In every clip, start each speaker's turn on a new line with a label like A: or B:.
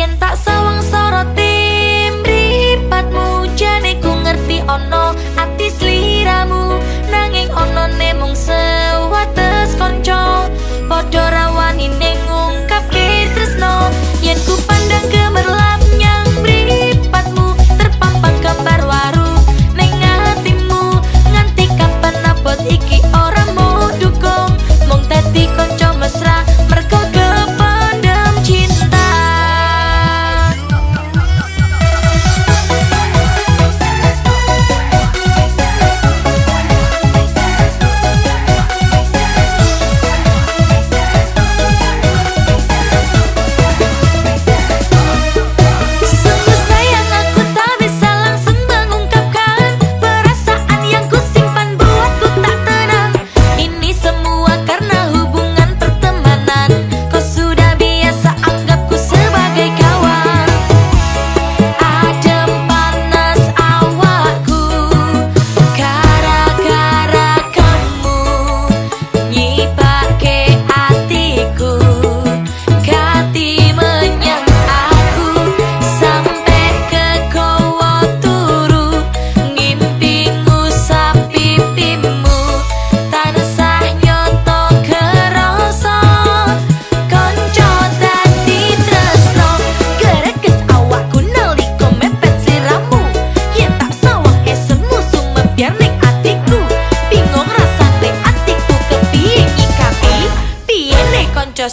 A: yen tak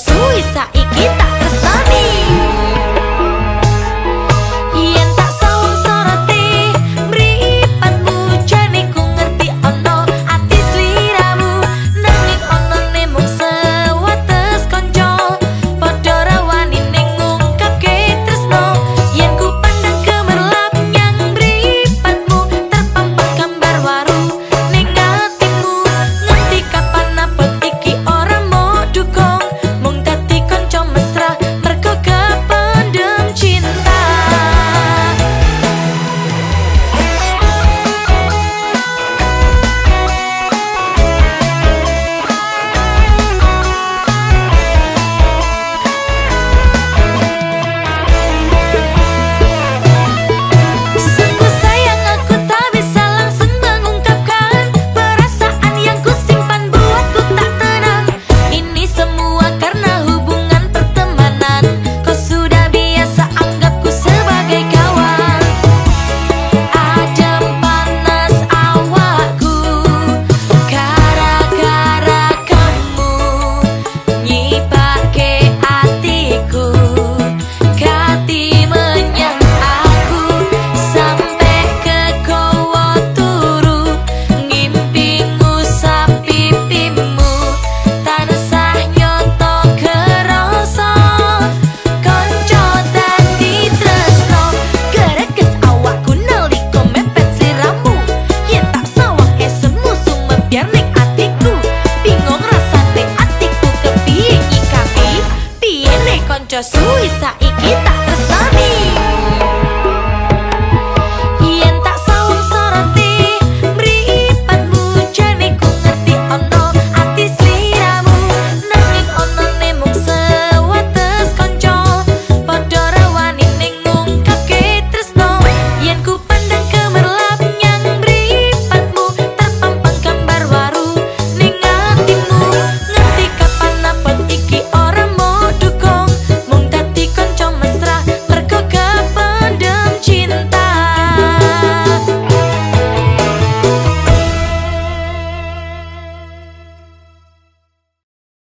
A: suwi saiki kanca suwi saiki